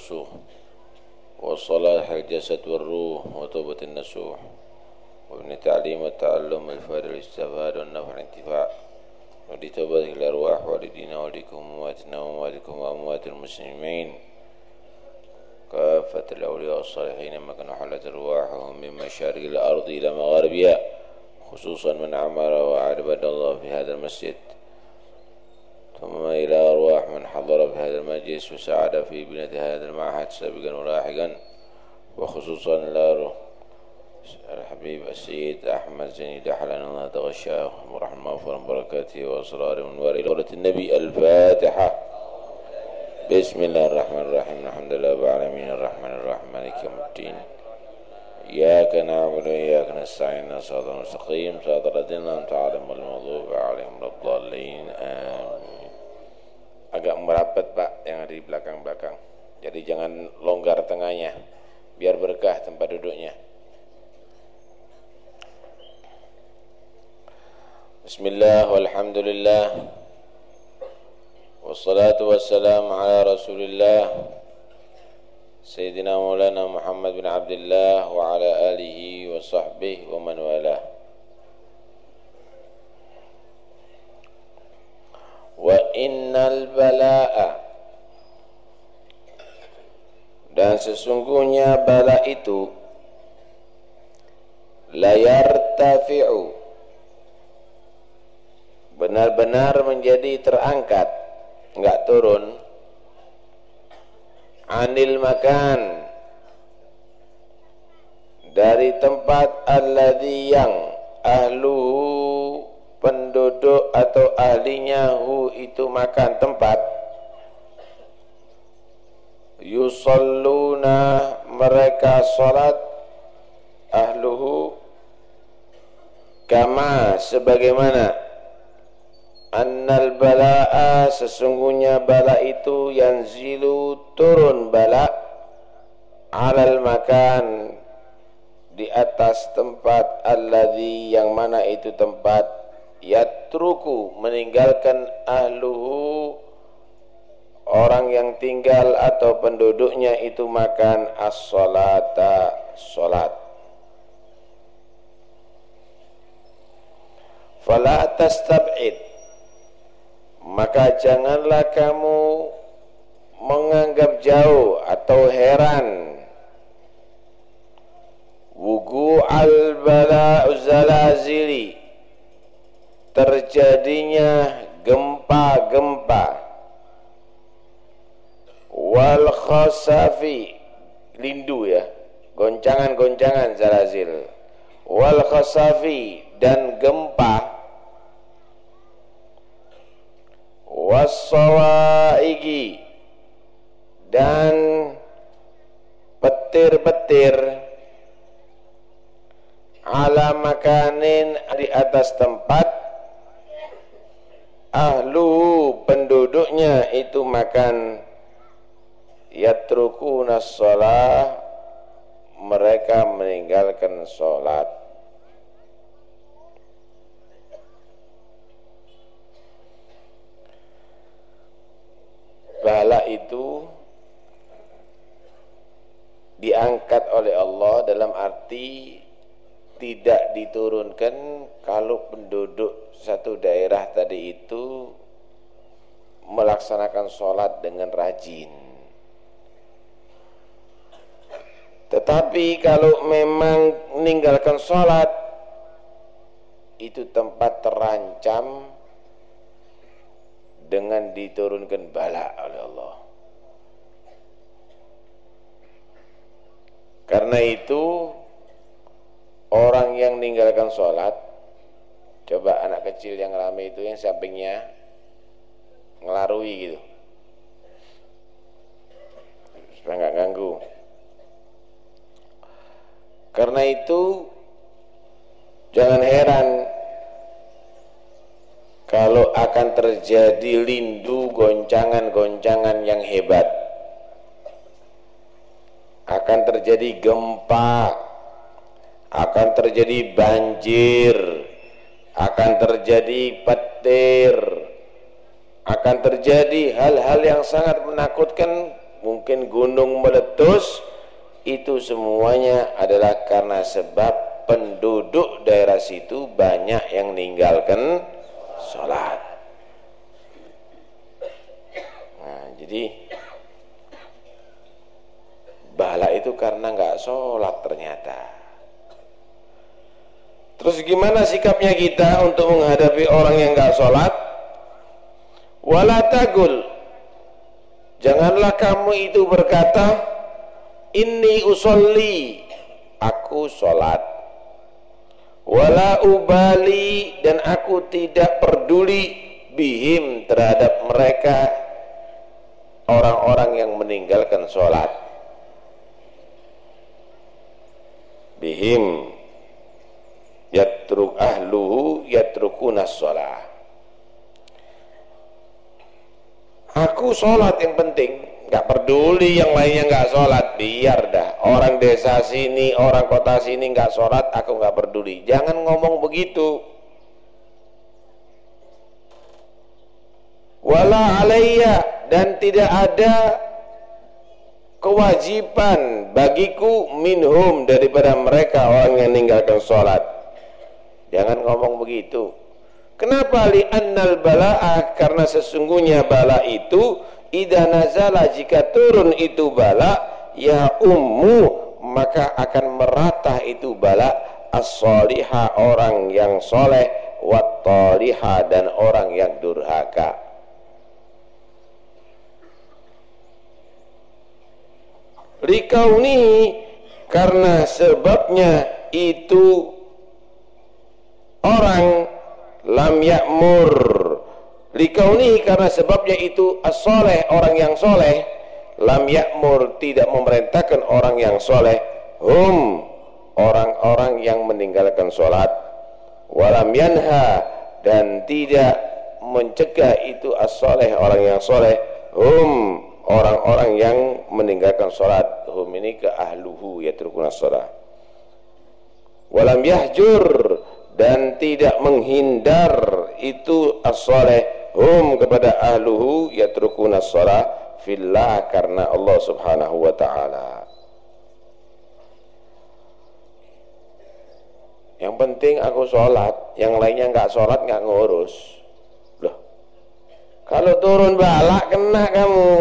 الرسوخ وصلاح الجسد والروح وتوبة النسوح وابن تعليم والتعلم الفائدة الاستفادة والنفع الانتفاع ولتوبة الأرواح والدينا ولكم أمواتنا وأمواتكم وأموات المسلمين. كافة الأولياء والصالحين لما كانوا حلت أرواحهم من مشارق الأرض إلى مغاربها خصوصا من عمر وعبد الله في هذا المسجد. ثم إلى أرواح من حضر في هذا المجلس وساعد في بناء هذا المعهد سابقا ولاحقا وخصوصا إلى الحبيب السيد أحمد زيني دحلنا الله تغشاه ورحمة الله وبركاته وأسرار ونور إلى النبي الفاتحة. بسم الله الرحمن الرحيم. الحمد لله رب العالمين. الرحمن الرحيم. مالك يوم الدين. إياك نعبد وإياك نستعين. صراط المستقيم. صراط الذين أنعمت عليهم المغضوب عليهم الضالين. آمين. Agak merapat Pak yang ada di belakang-belakang. Jadi jangan longgar tengahnya, biar berkah tempat duduknya. Bismillah walhamdulillah Wassalatu wassalamu ala rasulillah Sayyidina Maulana Muhammad bin Abdullah Wa ala alihi wa sahbihi wa man walah wa innal bala'a. Dan sesungguhnya bala itu layar tafi'u benar-benar menjadi terangkat enggak turun. Anil makan. Dari tempat alladhi yang ahluhu penduduk atau ahlinya hu itu makan tempat. Yusalluna mereka salat ahluhu kama sebagaimana. Annal bala'a sesungguhnya bala itu yanzilu turun bala alal makan di atas tempat alladhi yang mana itu tempat yatruku meninggalkan ahluhu orang yang tinggal atau penduduknya itu makan as-salata salat. Fala tastab'id maka janganlah kamu menganggap jauh atau heran. Wugu al-bala zalazili terjadinya gempa-gempa. Wal khasafi lindu ya goncangan-goncangan zalazil. Wal khasafi dan gempa. Wasawaigi dan petir-petir ala makanin di atas tempat ahlu penduduknya itu makan. Yatrukuna sholah. Mereka meninggalkan sholat. Bala itu diangkat oleh Allah dalam arti tidak diturunkan kalau penduduk satu daerah tadi itu melaksanakan sholat dengan rajin. Tetapi kalau memang meninggalkan sholat itu tempat terancam dengan diturunkan bala oleh Allah. Karena itu orang yang meninggalkan sholat Coba anak kecil yang ramai itu yang sampingnya ngelarui gitu. Supaya nggak ganggu. Karena itu jangan heran kalau akan terjadi lindu goncangan-goncangan yang hebat. Akan terjadi gempa, akan terjadi banjir, akan terjadi petir. Akan terjadi hal-hal yang sangat menakutkan. Mungkin gunung meletus. Itu semuanya adalah karena sebab penduduk daerah situ banyak yang meninggalkan sholat. Nah jadi bala itu karena nggak sholat ternyata terus gimana sikapnya kita untuk menghadapi orang yang nggak sholat? Wala tagul. Janganlah kamu itu berkata inni usolli. Aku sholat. Wala ubali. Dan aku tidak peduli bihim terhadap mereka orang-orang yang meninggalkan sholat. Bihim yatruk ahluhu yatrukunas sholat aku sholat yang penting nggak peduli yang lainnya nggak sholat biar dah. Orang desa sini orang kota sini nggak sholat aku nggak peduli. Jangan ngomong begitu. Wala alayya dan tidak ada kewajiban bagiku minhum daripada mereka orang yang meninggalkan sholat jangan ngomong begitu. Kenapa li annal bala'ah karena sesungguhnya bala itu idza nazala jika turun itu bala ya ummu maka akan merata itu bala as orang yang soleh wat dan orang yang durhaka. Likauni karena sebabnya itu orang lam ya'mur. Likauni karena sebabnya itu as-soleh orang yang soleh lam ya'mur tidak memerintahkan orang yang soleh. Hum orang-orang yang meninggalkan sholat walam yanha dan tidak mencegah itu as-soleh orang yang soleh. Hum orang-orang yang meninggalkan sholat hum ini ke ahluhu yatrukuna sholat walam yahjur dan tidak menghindar itu as-soleh hum kepada ahluhu yatrukuna shalah fillah karena Allah Subhanahu wa taala. Yang penting aku sholat, yang lainnya nggak sholat nggak ngurus. Loh, kalau turun balak kena kamu.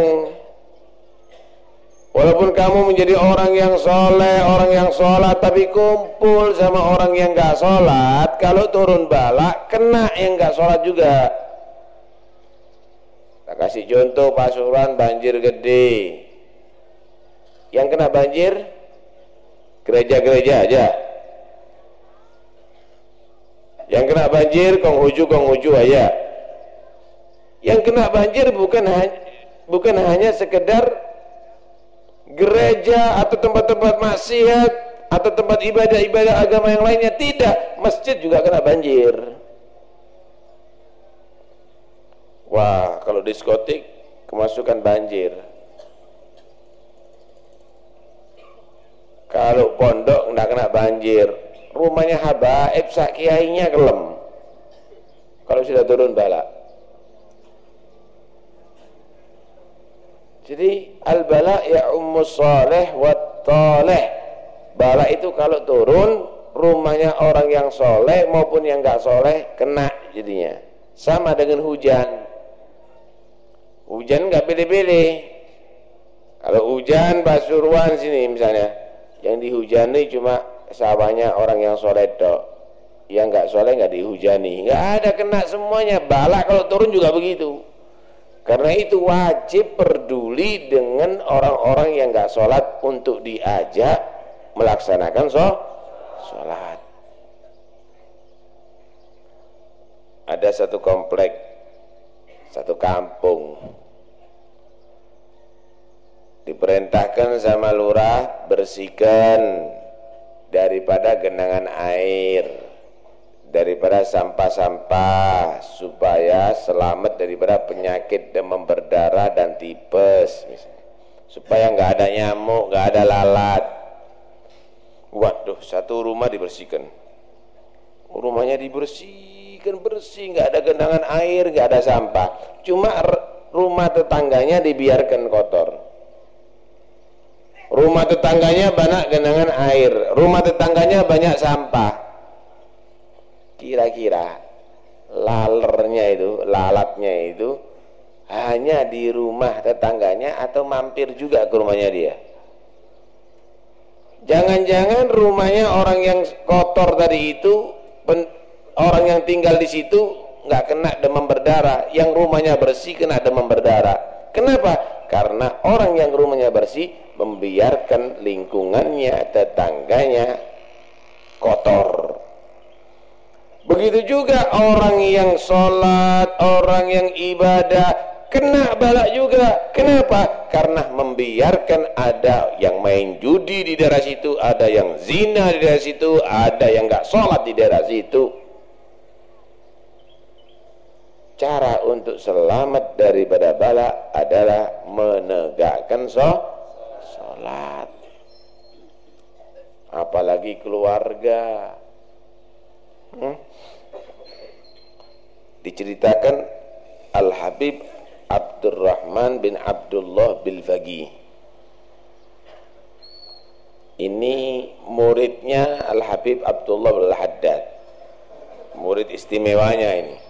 Walaupun kamu menjadi orang yang soleh, orang yang sholat, tapi kumpul sama orang yang nggak sholat, kalau turun balak kena yang nggak sholat juga. Tak kasih contoh Pasuruan banjir gede. Yang kena banjir gereja-gereja aja. Yang kena banjir konghuju konghuju aja. Yang kena banjir bukan bukan hanya sekedar gereja atau tempat-tempat maksiat atau tempat ibadah-ibadah agama yang lainnya tidak, masjid juga kena banjir. Wah, kalau diskotik kemasukan banjir. Kalau pondok nggak kena banjir, rumahnya habaib sak kiainya kelem. Kalau sudah turun bala. Jadi al bala ya ummus saleh wa taleh. Bala itu kalau turun rumahnya orang yang soleh maupun yang nggak soleh kena jadinya. Sama dengan hujan Hujan nggak pilih-pilih. Kalau hujan Pasuruan sini misalnya, yang dihujani cuma sawahnya orang yang soleh dok. Yang nggak soleh nggak dihujani. Nggak ada kena semuanya. Balak kalau turun juga begitu. Karena itu wajib peduli dengan orang-orang yang nggak sholat untuk diajak melaksanakan sholat. Ada satu komplek, satu kampung diperintahkan sama lurah bersihkan daripada genangan air daripada sampah-sampah supaya selamat daripada penyakit demam berdarah dan tipes misalnya. supaya nggak ada nyamuk nggak ada lalat. Waduh satu rumah dibersihkan. Rumahnya dibersihkan bersih nggak ada genangan air nggak ada sampah. Cuma rumah tetangganya dibiarkan kotor. Rumah tetangganya banyak genangan air rumah tetangganya banyak sampah kira-kira lalernya itu lalatnya itu hanya di rumah tetangganya atau mampir juga ke rumahnya dia? Jangan-jangan rumahnya orang yang kotor tadi itu orang yang tinggal di situ nggak kena demam berdarah yang rumahnya bersih kena demam berdarah. Kenapa? karena orang yang rumahnya bersih membiarkan lingkungannya tetangganya kotor begitu juga orang yang sholat orang yang ibadah kena balak juga. Kenapa? karena membiarkan ada yang main judi di daerah situ ada yang zina di daerah situ ada yang nggak sholat di daerah situ. Cara untuk selamat daripada bala adalah menegakkan sholat. Apalagi keluarga hmm? diceritakan Al-Habib Abdurrahman bin Abdullah Bilfagi ini muridnya Al-Habib Abdullah bin Haddad murid istimewanya ini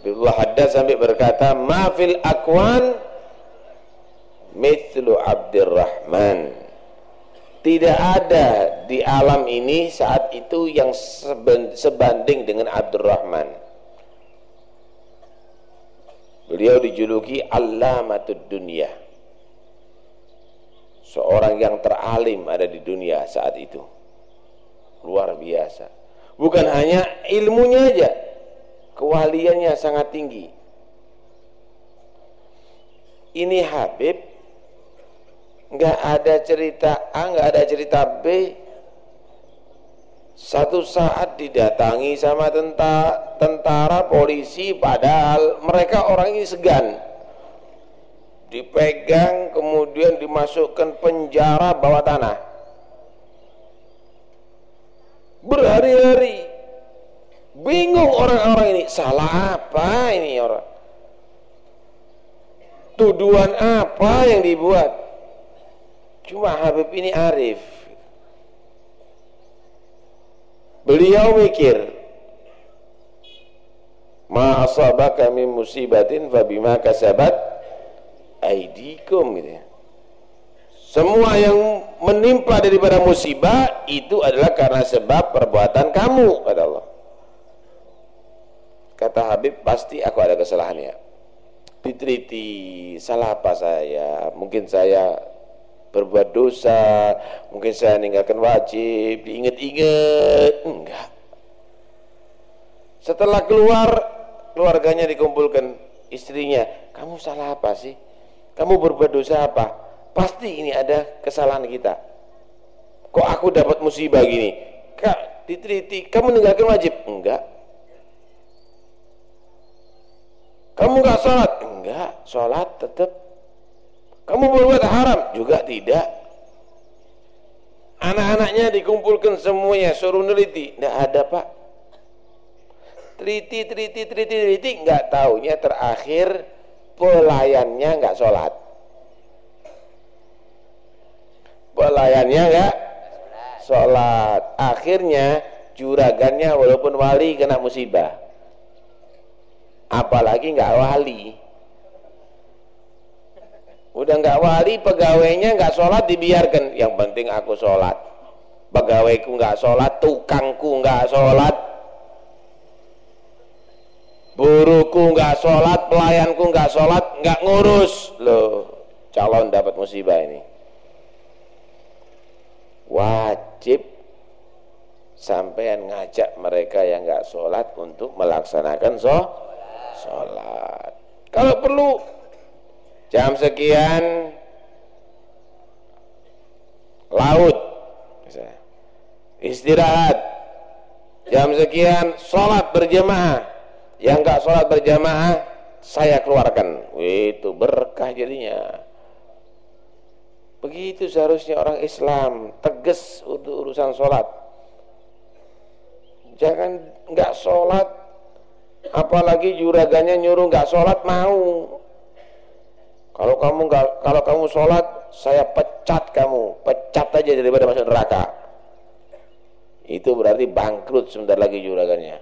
Abdullah Haddad sampai berkata, "Ma fil akwan mithlu Abdurrahman." Tidak ada di alam ini saat itu yang sebanding dengan Abdurrahman. Beliau dijuluki Allamatud Dunia. Seorang yang teralim ada di dunia saat itu. Luar biasa. Bukan hanya ilmunya aja, kewaliannya sangat tinggi ini Habib nggak ada cerita A nggak ada cerita B satu saat didatangi sama tentara, tentara polisi padahal mereka orang ini segan dipegang kemudian dimasukkan penjara bawah tanah berhari-hari Bingung orang-orang ini, salah apa ini orang? Tuduhan apa yang dibuat? Cuma Habib ini arif. Beliau mikir, Ma asabaka min musibatin fabima kasabat aidikum gitu ya. Semua yang menimpa daripada musibah itu adalah karena sebab perbuatan kamu kata Allah. Kata Habib, pasti aku ada kesalahannya. Diteliti, salah apa saya? Mungkin saya berbuat dosa, mungkin saya meninggalkan wajib, diingat-ingat. Enggak. Setelah keluar, keluarganya dikumpulkan, istrinya, kamu salah apa sih? Kamu berbuat dosa apa? Pasti ini ada kesalahan kita. Kok aku dapat musibah gini? Kak, diteliti, kamu meninggalkan wajib? Enggak. Kamu nggak sholat? Enggak, sholat tetap. Kamu berbuat haram? Juga tidak. Anak-anaknya dikumpulkan semuanya, suruh neliti. Tidak ada pak. Teliti, teliti, teliti, teliti. Nggak taunya terakhir pelayannya nggak sholat. Pelayannya nggak sholat. Akhirnya juragannya walaupun wali kena musibah apalagi nggak wali udah nggak wali pegawainya nggak sholat dibiarkan. Yang penting aku sholat. Pegawaiku nggak sholat tukangku nggak sholat. Buruku nggak sholat pelayanku nggak sholat nggak ngurus. Loh calon dapat musibah ini. Wajib sampean ngajak mereka yang nggak sholat untuk melaksanakan sholat. Kalau perlu jam sekian. Laut. Istirahat. Jam sekian sholat berjamaah. Yang enggak sholat berjamaah saya keluarkan. Itu berkah jadinya. Begitu seharusnya orang Islam tegas untuk urusan sholat. Jangan enggak sholat apalagi juragannya nyuruh nggak sholat mau kalau kamu nggak kalau kamu sholat saya pecat kamu. Pecat aja daripada masuk neraka. Itu berarti bangkrut sebentar lagi juragannya.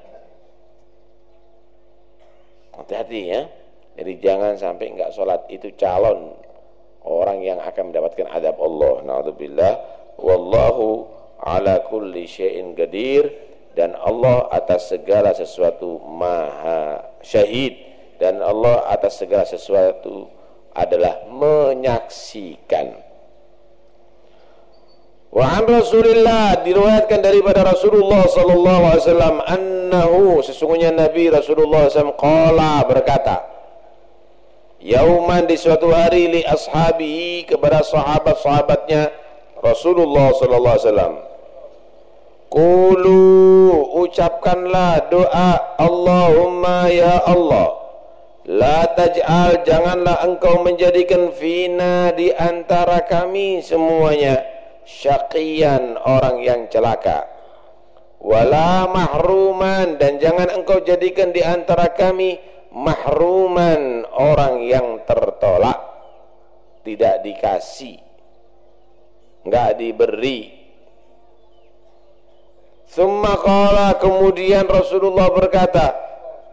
Hati-hati ya. Jadi jangan sampai enggak sholat. Itu calon orang yang akan mendapatkan adab Allah. Naudzubillah. Wallahu ala kulli syai'in qadir. Dan Allah atas segala sesuatu maha syahid. Dan Allah atas segala sesuatu adalah menyaksikan. Wa an Rasulillah diriwayatkan daripada Rasulullah sallallahu alaihi wasallam annahu sesungguhnya Nabi Rasulullah SAW qala berkata Yauman di suatu hari li ashabihi kepada sahabat-sahabatnya Rasulullah sallallahu alaihi wasallam. Qulu ucapkanlah doa Allahumma ya Allah La taj'al janganlah engkau menjadikan fina di antara kami semuanya syaqiyan orang yang celaka. Wala mahruman dan jangan engkau jadikan di antara kami mahruman orang yang tertolak. Tidak dikasih enggak diberi. Summa kemudian Rasulullah berkata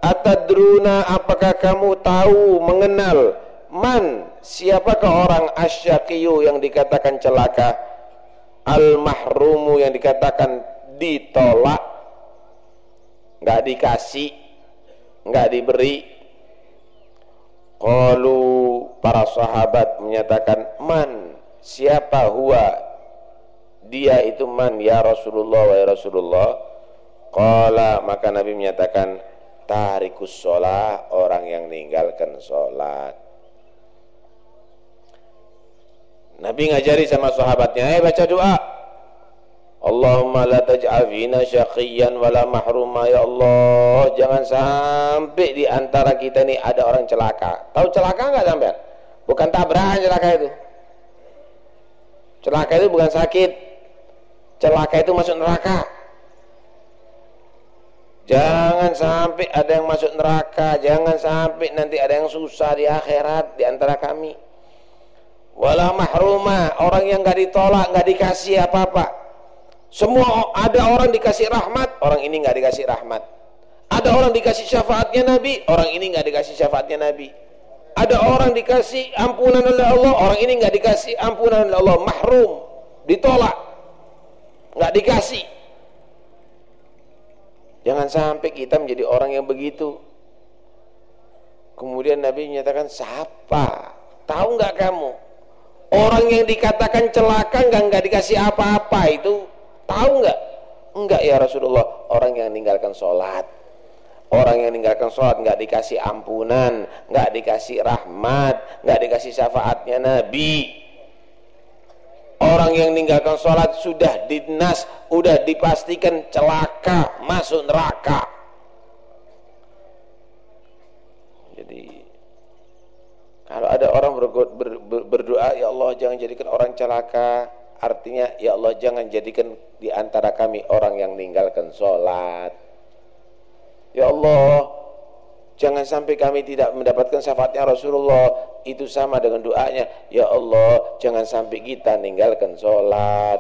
Atadruna apakah kamu tahu mengenal man? Siapakah orang asyaqiyu yang dikatakan celaka? Al-mahrumu yang dikatakan ditolak. Nggak dikasih nggak diberi. Kalau para sahabat menyatakan man siapa huwa? Dia itu man ya Rasulullah wa ya Rasulullah. Qala maka Nabi menyatakan tarikus sholat orang yang meninggalkan sholat Nabi ngajari sama sahabatnya, "Eh baca doa. Allahumma la taj'al syaqiyan wala mahruma ya Allah. Jangan sampai di antara kita ini ada orang celaka. Tahu celaka enggak sampai? Bukan tabrakan celaka itu. Celaka itu bukan sakit. Celaka itu masuk neraka. Jangan sampai ada yang masuk neraka, jangan sampai nanti ada yang susah di akhirat di antara kami. Wala mahruma orang yang nggak ditolak nggak dikasih apa-apa. Semua ada orang dikasih rahmat orang ini nggak dikasih rahmat. Ada orang dikasih syafaatnya Nabi orang ini nggak dikasih syafaatnya Nabi. Ada orang dikasih ampunan oleh Allah orang ini nggak dikasih ampunan oleh Allah. Mahrum ditolak. Nggak dikasih jangan sampai kita menjadi orang yang begitu kemudian Nabi menyatakan siapa tahu nggak kamu Orang yang dikatakan celaka nggak nggak dikasih apa-apa itu tahu nggak? Enggak ya Rasulullah. Orang yang meninggalkan sholat, orang yang meninggalkan sholat nggak dikasih ampunan, nggak dikasih rahmat, nggak dikasih syafaatnya Nabi. Orang yang meninggalkan sholat sudah dinas, sudah dipastikan celaka, masuk neraka. Kalau ada orang berdoa, ya Allah jangan jadikan orang celaka, artinya ya Allah jangan jadikan di antara kami orang yang meninggalkan sholat. Ya Allah, jangan sampai kami tidak mendapatkan syafaatnya Rasulullah. Itu sama dengan doanya, ya Allah jangan sampai kita meninggalkan sholat.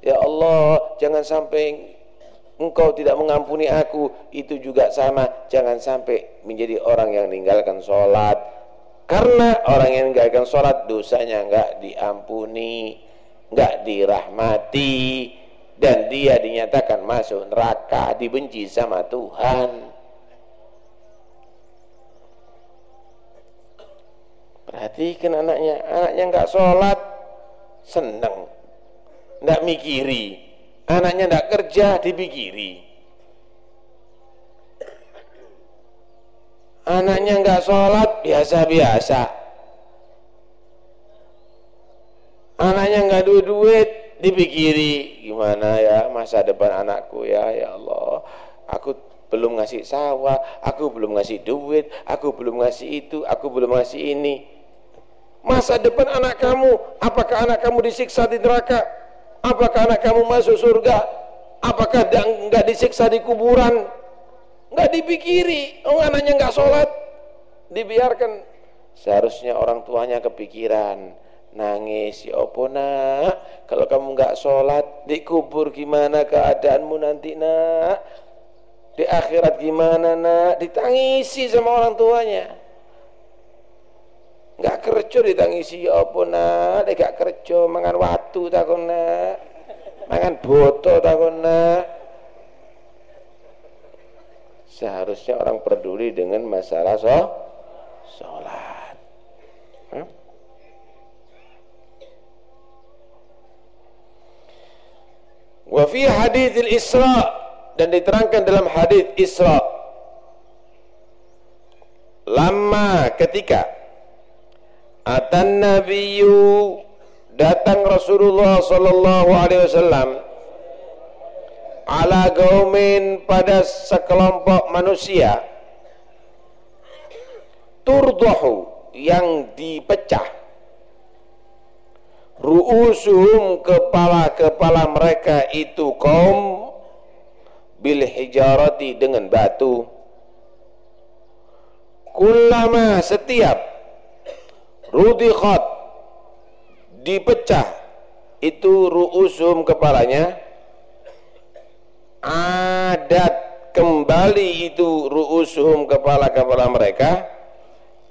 Ya Allah, jangan sampai engkau tidak mengampuni aku. Itu juga sama, jangan sampai menjadi orang yang meninggalkan sholat karena orang yang meninggalkan sholat dosanya enggak diampuni, enggak dirahmati, dan dia dinyatakan masuk neraka, dibenci sama Tuhan. Perhatikan anaknya, anaknya enggak sholat, senang, enggak mikiri. Anaknya enggak kerja, dipikiri. anaknya nggak sholat biasa-biasa. Anaknya nggak duit duit dipikiri. Gimana ya masa depan anakku ya? Ya Allah aku belum ngasih sawah aku belum ngasih duit aku belum ngasih itu aku belum ngasih ini masa depan anak kamu apakah anak kamu disiksa di neraka? Apakah anak kamu masuk surga? Apakah nggak disiksa di kuburan? Nggak dipikiri oh anaknya nggak sholat. Dibiarkan. Seharusnya orang tuanya kepikiran. Nangis ya apa nak? Kalau kamu nggak sholat dikubur gimana keadaanmu nanti nak? Di akhirat gimana nak? Ditangisi sama orang tuanya nggak kerja ditangisi ya apa nak. Dia gak kerja mangan waktu takon nak. Mangan boto takon nak. Seharusnya orang peduli dengan masalah so sholat. Hmm? wa fi hadithil isra' dan diterangkan dalam hadis Isra. Lama ketika atan nabiyyu datang Rasulullah sallallahu alaihi wasallam ala gaumin pada sekelompok manusia. Turdahu yang dipecah. Ru'usuhum kepala-kepala mereka itu kaum bil hijarati dengan batu. Kullama setiap rudikhat dipecah. Itu ru'usum kepalanya. Adat. Kembali itu ru'usum kepala-kepala mereka.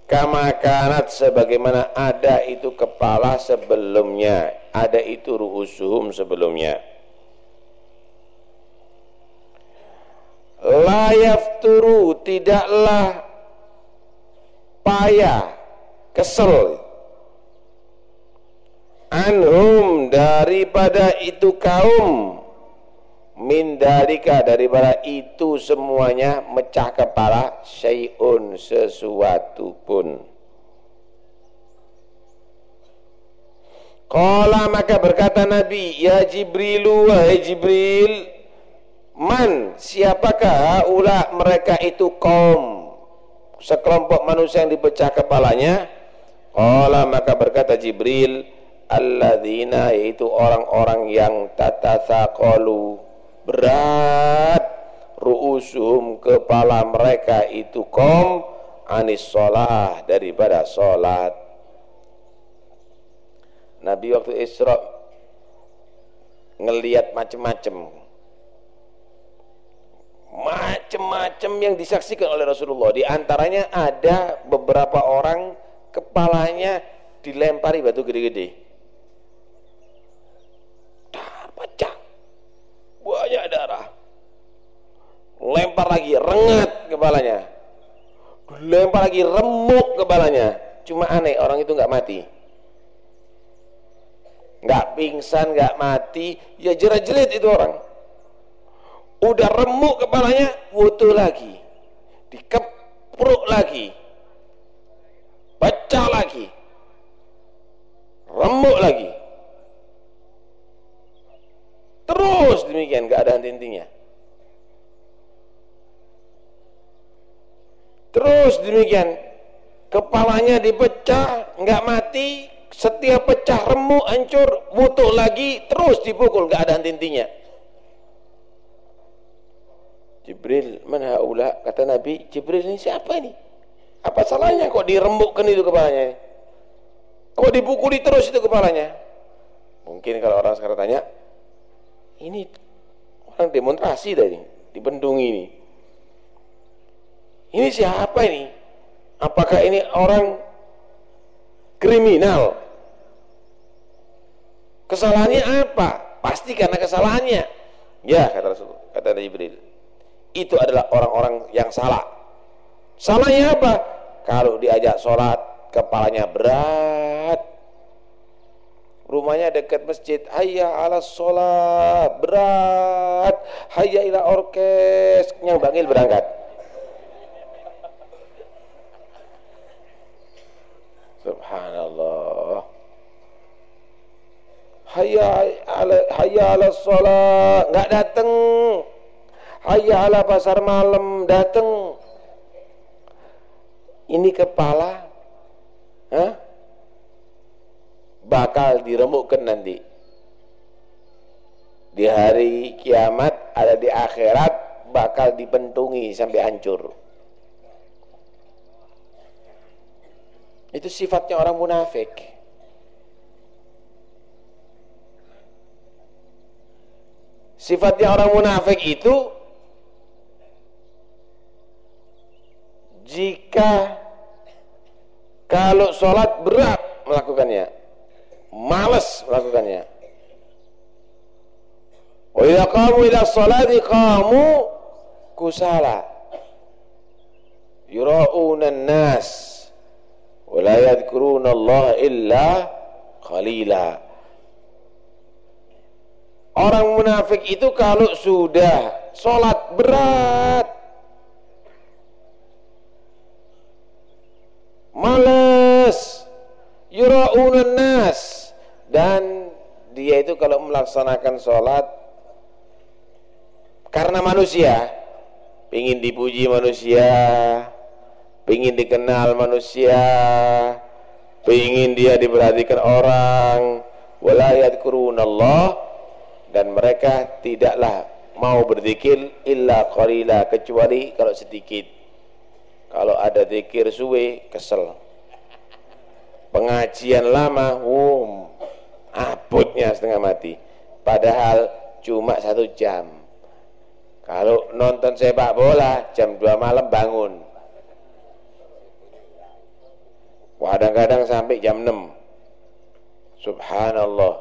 Kama kanat sebagaimana ada itu kepala sebelumnya. Ada itu ru'usum sebelumnya. Layaf turu tidaklah payah kesel. Anhum daripada itu kaum. Min darika daripada itu semuanya mecah kepala syai'un sesuatu pun. Qala maka berkata Nabi Ya Jibrilu wahai Jibril Man, siapakah ula mereka itu kaum? Sekelompok manusia yang dipecah kepalanya? Qala maka berkata Jibril, alladzina yaitu orang-orang yang tatasaqalu berat ru'usuhum kepala mereka itu kaum anis sholah daripada sholat Nabi waktu Isra ngelihat macam-macam macam-macam yang disaksikan oleh Rasulullah. Di antaranya ada beberapa orang kepalanya dilempari batu gede-gede. Dar, pecah. Banyak darah. Lempar lagi, rengat kepalanya. Lempar lagi, remuk kepalanya. Cuma aneh, orang itu nggak mati. Nggak pingsan, nggak mati, ya jerat-jerit itu orang udah remuk kepalanya wutu lagi dikepruk lagi pecah lagi. Remuk lagi. Terus demikian gak ada henti-hentinya. Terus demikian kepalanya dipecah nggak mati setiap pecah remuk hancur wutu lagi terus dipukul gak ada henti-hentinya. Jibril, mana haula? Kata Nabi, Jibril ini siapa ini? Apa salahnya kok dirembukkan itu kepalanya? Kok dipukuli terus itu kepalanya? Mungkin kalau orang sekarang tanya, ini orang demonstrasi tadi di Bendung ini. Ini siapa ini? Apakah ini orang kriminal? Kesalahannya apa? Pasti karena kesalahannya. Ya, kata Rasul, kata Jibril itu adalah orang-orang yang salah. Salahnya apa? Kalau diajak sholat, kepalanya berat. Rumahnya dekat masjid, hayya ala sholat, berat. Hayya ila orkes, yang bangil berangkat. Subhanallah. Hayya ala, hayya ala sholat, nggak datang Hayya ala pasar malam datang ini kepala huh? bakal diremukkan nanti. Di hari kiamat ada di akhirat bakal dipentungi sampai hancur. Itu sifatnya orang munafik. Sifatnya orang munafik itu jika kalau sholat berat melakukannya. Males melakukannya. Wa idza qamu ila sholati qamu kusala. Yura'una an-nas wa la Allah illa qalila. Orang munafik itu kalau sudah sholat berat, yura'unan nas, dan dia itu kalau melaksanakan sholat karena manusia, ingin dipuji manusia, ingin dikenal manusia, ingin dia diperhatikan orang, walayat Allah dan mereka tidaklah mau berzikir illa qalila kecuali kalau sedikit. Kalau ada zikir suwe kesel pengajian lama um abutnya setengah mati. Padahal cuma satu jam. Kalau nonton sepak bola jam 2 malam bangun. Kadang-kadang sampai jam 6 subhanallah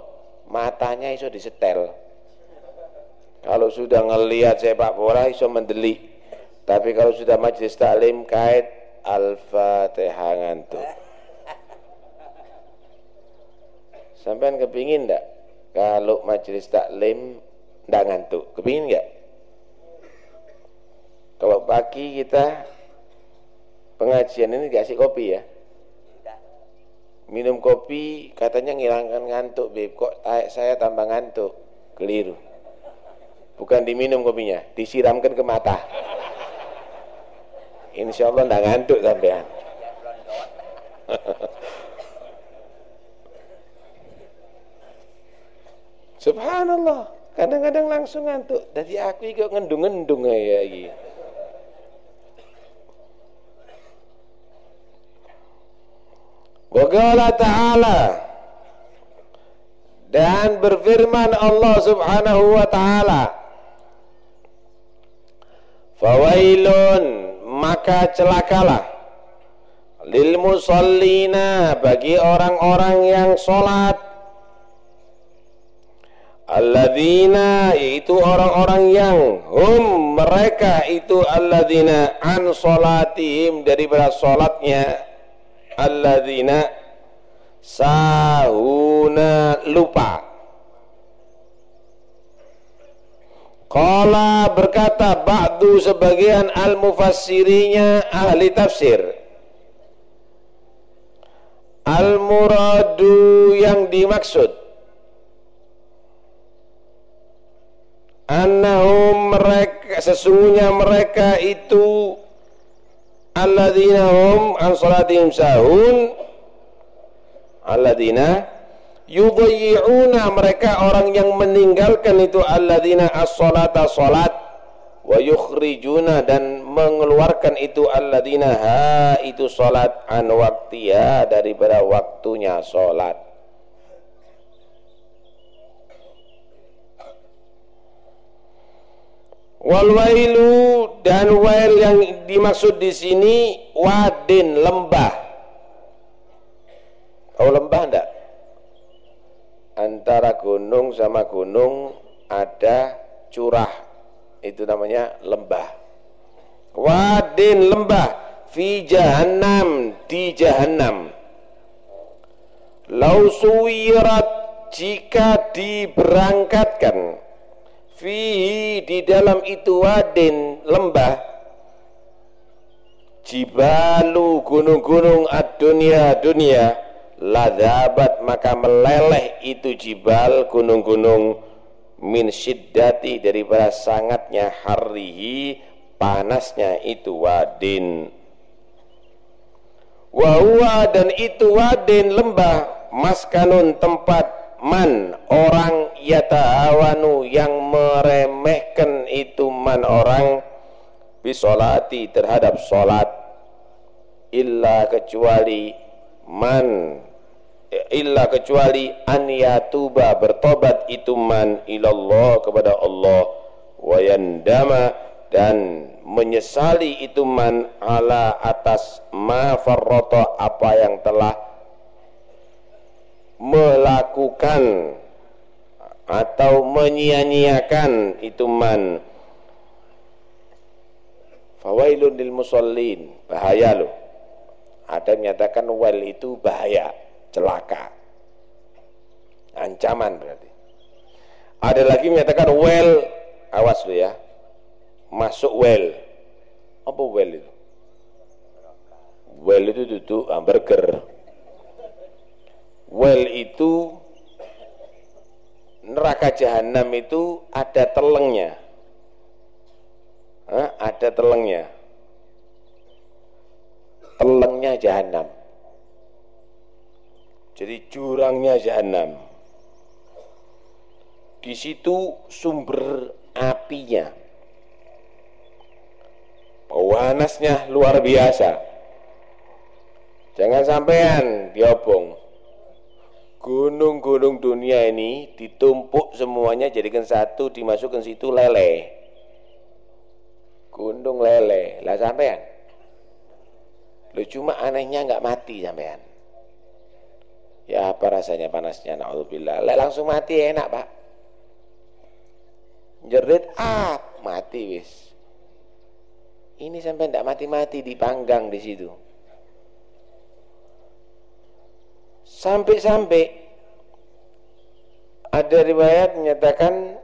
matanya iso disetel. Kalau sudah ngelihat sepak bola iso mendelik. Tapi kalau sudah majlis taklim kait al-fatihah ngantuk sampean kepingin ndak? Kalau majlis taklim ndak ngantuk kepingin nggak? Kalau pagi kita pengajian ini dikasih kopi ya? Minum kopi katanya ngilangkan ngantuk beb. Kok saya tambah ngantuk? Keliru. Bukan diminum kopinya disiramkan ke mata. Insya Allah nggak ngantuk sampean Subhanallah. Kadang-kadang langsung ngantuk. Jadi aku juga ngendung-ngendung ya gitu Wa ta'ala. Dan berfirman Allah Subhanahu wa taala. Fawailun maka celakalah. Lil musallina bagi orang-orang yang salat alladzina yaitu orang-orang yang hum mereka itu alladzina an salatihim daripada salatnya alladzina sahuna lupa. Qala berkata ba'du sebagian al-mufassirinya ahli tafsir. Al-muradu yang dimaksud Annahum mereka sesungguhnya mereka itu alladzina hum an salatihim sahun. Alladzina yudayyi'una mereka orang yang meninggalkan itu alladzina as-salata salat. Wa yukhrijuna dan mengeluarkan itu alladzina ha itu salat an waqtiha daripada waktunya salat wal wailu dan wail yang dimaksud di sini wadin lembah. Tahu lembah enggak? Antara gunung sama gunung ada curah. Itu namanya lembah. Wadin lembah fi jahannam di jahannam. Lau suwirat jika diberangkatkan fihi di dalam itu wadin lembah. Jibalu gunung-gunung ad-dunya dunia ladhabat maka meleleh itu jibal gunung-gunung. Min syiddati daripada sangatnya harihi panasnya itu wadin. Wa dan itu wadin lembah. Maskanun tempat man orang yata'awanu yang meremehkan itu man orang bisolati terhadap solat. Illa kecuali man illa kecuali an yatuba bertobat itu man ilallah kepada Allah. Wa yandama dan menyesali itu man ala atas ma farrata apa yang telah melakukan atau menyia-nyiakan itu man fawailun lil musallin bahaya loh. Ada yang menyatakan well itu bahaya celaka. Ancaman berarti. Ada lagi menyatakan well awas lo ya. Masuk well apa well itu? Well itu duduk hamburger well itu neraka jahanam itu ada telengnya. Hah? ada telengnya. Telengnya jahanam jadi jurangnya jahanam di situ sumber apinya. Panasnya luar biasa. Jangan sampean diobong gunung-gunung dunia ini ditumpuk semuanya jadikan satu dimasukkan situ lele gunung lele lah sampean Lu cuma anehnya nggak mati sampean. Ya apa rasanya panasnya naudzubillah. Lah langsung mati enak, Pak. Jerit ah, mati wis. Ini sampai tidak mati-mati dipanggang di situ. Sampai-sampai ada riwayat menyatakan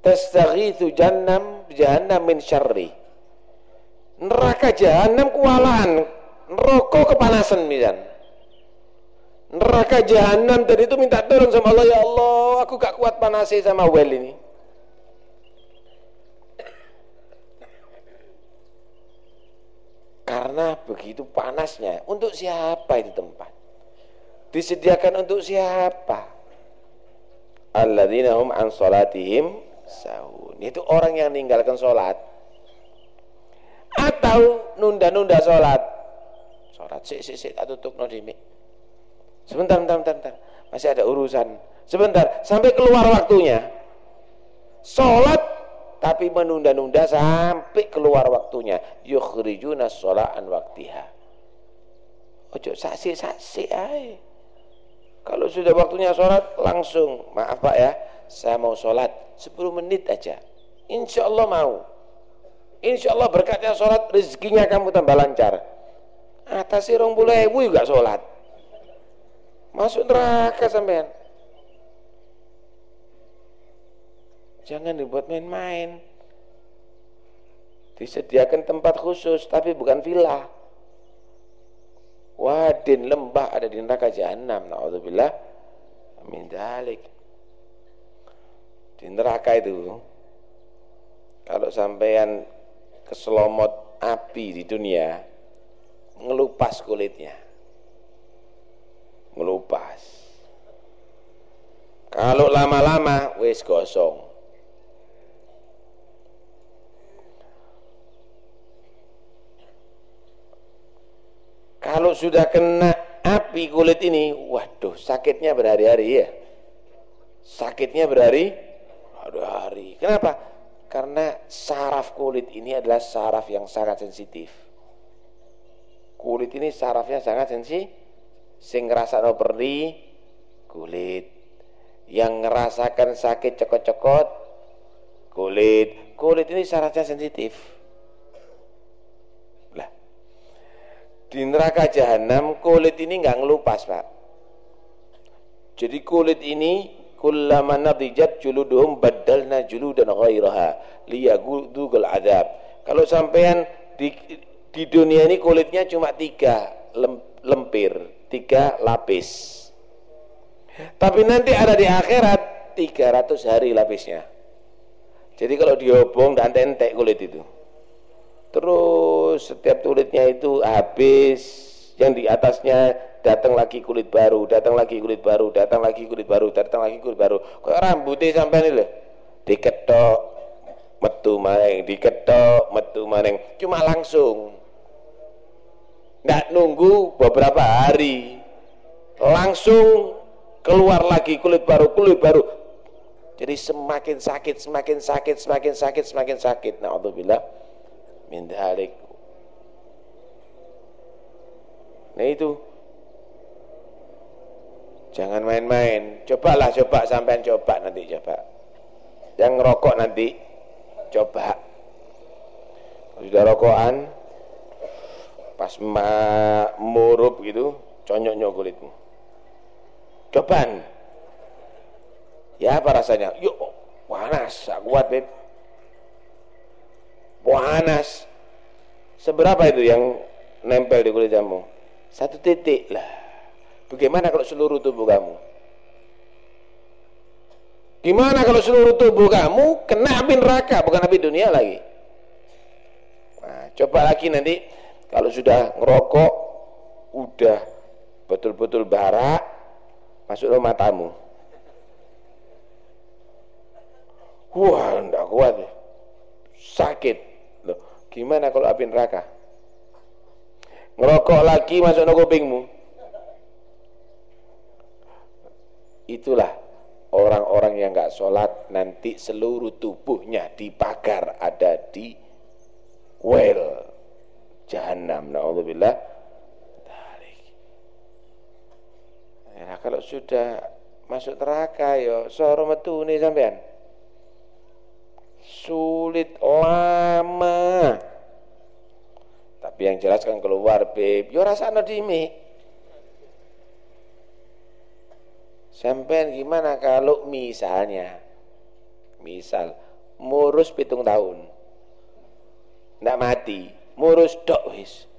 tastaghithu jannam jahannam min syarri. Neraka jahanam kualan rokok kepanasan misal neraka jahanam tadi itu minta tolong sama Allah ya Allah aku gak kuat panasnya sama well ini. Karena begitu panasnya untuk siapa itu tempat disediakan untuk siapa? Alladzina hum an salatihim sahun. Itu orang yang meninggalkan sholat atau nunda-nunda sholat sholat sik sik sik tak dimi sebentar bentar, bentar, bentar masih ada urusan. Sebentar sampai keluar waktunya. Sholat tapi menunda-nunda sampai keluar waktunya. Yukhrijuna an waktiha. Ojo saksi saksi ay kalau sudah waktunya sholat langsung maaf pak ya saya mau sholat 10 menit aja insya Allah mau Insya Allah berkatnya sholat rezekinya kamu tambah lancar. Atas rong puluh ibu juga sholat. Masuk neraka sampean. Jangan dibuat main-main. Disediakan tempat khusus tapi bukan villa. Wadin lembah ada di neraka jahanam. Nauzubillah min dalik. Di neraka itu kalau sampean keselomot api di dunia ngelupas kulitnya ngelupas kalau lama-lama wis gosong kalau sudah kena api kulit ini waduh sakitnya berhari-hari ya sakitnya berhari hari-hari kenapa karena saraf kulit ini adalah saraf yang sangat sensitif. Kulit ini sarafnya sangat sensitif. Sing no perih kulit. Yang ngerasakan sakit cokot-cokot kulit. Kulit ini sarafnya sensitif. Di neraka jahanam kulit ini nggak ngelupas, Pak. Jadi kulit ini kullama nadijat juluduhum badalna juludan ghairaha liyagudul adab kalau sampean di, di dunia ini kulitnya cuma tiga lempir tiga lapis. Tapi nanti ada di akhirat 300 hari lapisnya. Jadi kalau diobong dan tentek kulit itu terus setiap kulitnya itu habis yang di atasnya datang lagi kulit baru, datang lagi kulit baru, datang lagi kulit baru, datang lagi kulit baru. Kok rambutnya sampai ini loh, diketok, metu maning, diketok, metu maning, cuma langsung. Nggak nunggu beberapa hari, langsung keluar lagi kulit baru kulit baru. Jadi semakin sakit semakin sakit semakin sakit semakin sakit. Naudzubillah min dzalik nah itu. Jangan main-main. Cobalah coba. Sampean coba nanti coba. Yang ngerokok nanti coba. Sudah rokokan pas murup gitu conyok-nyok kulitmu. Cobaan ya apa rasanya? Yuk panas kuat beb panas seberapa itu yang nempel di kulit kamu? Satu titik lah. Bagaimana kalau seluruh tubuh kamu? Gimana kalau seluruh tubuh kamu kena api neraka bukan api dunia lagi? Nah, coba lagi nanti. Kalau sudah ngerokok udah betul-betul barak masuk rumah tamu wah enggak kuat. Sakit gimana kalau api neraka? Ngerokok lagi masuk ke kupingmu. Itulah orang-orang yang enggak sholat nanti seluruh tubuhnya dipagar ada di well jahanam naudzubillah. Ya, kalau sudah masuk neraka yo ya, soro nih sampean. Sulit lama. Tapi yang jelas kan keluar beb, yo rasane dimi. Sampean gimana kalau misalnya misal murus pitung tahun? Ndak mati. Murus dok wis.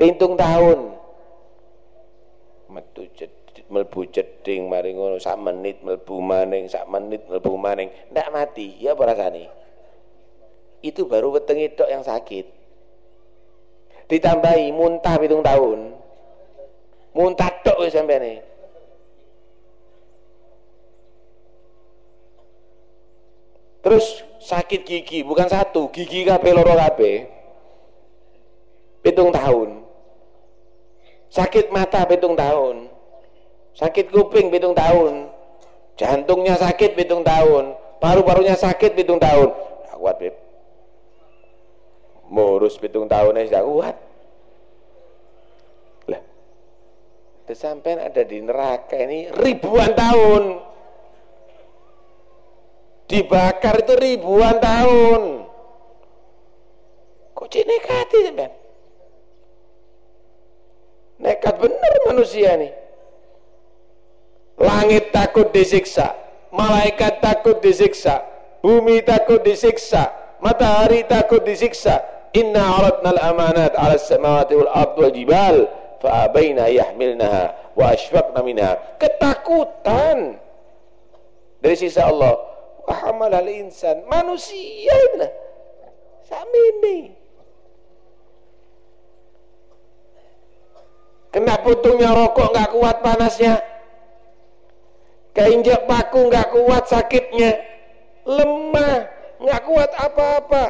Pitung tahun. Metu melbu jeding mari ngono sak menit melbu maning sak menit melbu maning. Ndak mati ya apa rasane? Itu baru wetengi tok yang sakit. Ditambahi muntah pitung tahun. Muntah tok wis sampeane. Terus sakit gigi bukan satu gigi kabeh loro kabeh. Pitung tahun. Sakit mata pitung tahun sakit kuping pitung tahun. Jantungnya sakit pitung tahun. Paru-parunya sakit pitung tahun. Gak kuat beb. Murus pitung tahun aja kuat. Lah sampai ada di neraka ini ribuan tahun. Dibakar itu ribuan tahun. Kok cek nekat sampai nekat bener manusia nih Langit takut disiksa, malaikat takut disiksa, bumi takut disiksa, matahari takut disiksa. Inna aradna al-amanat 'ala as-samawati wal ardi wal jibal fa abaina yahmilnaha wa ashfaqna minha. Ketakutan dari sisa Allah. Wa hamal al-insan manusia ini. Samini. Kena putungnya rokok nggak kuat panasnya Keinjak paku nggak kuat sakitnya, lemah, nggak kuat apa-apa.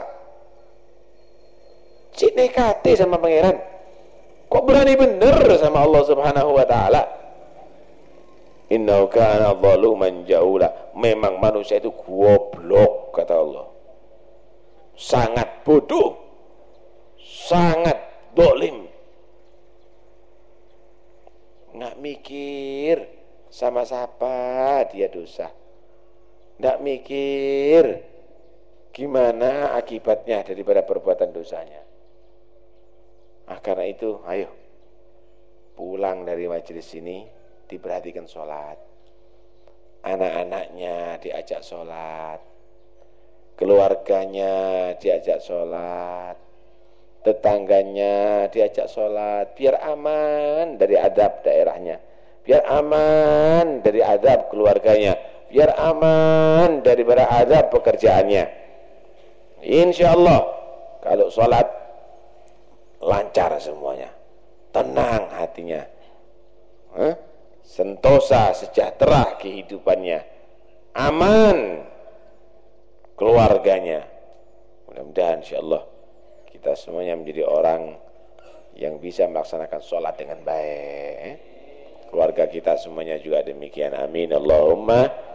Cik nekati sama pangeran. Kok berani bener sama Allah Subhanahu wa taala? Innahu kana zaluman. Memang manusia itu goblok kata Allah. Sangat bodoh. Sangat dolim. Nggak mikir sama siapa? Dia dosa. Tidak mikir gimana akibatnya daripada perbuatan dosanya. Nah, karena itu ayo. Pulang dari majelis ini diperhatikan sholat. Anak-anaknya diajak sholat. Keluarganya diajak sholat. Tetangganya diajak sholat biar aman dari adab daerahnya biar aman dari azab keluarganya. Biar aman dari azab pekerjaannya. Insya Allah kalau sholat lancar semuanya. Tenang hatinya. Eh? sentosa sejahtera kehidupannya. Aman keluarganya. Mudah-mudahan insya Allah kita semuanya menjadi orang yang bisa melaksanakan sholat dengan baik keluarga kita semuanya juga demikian. Amin. Allahumma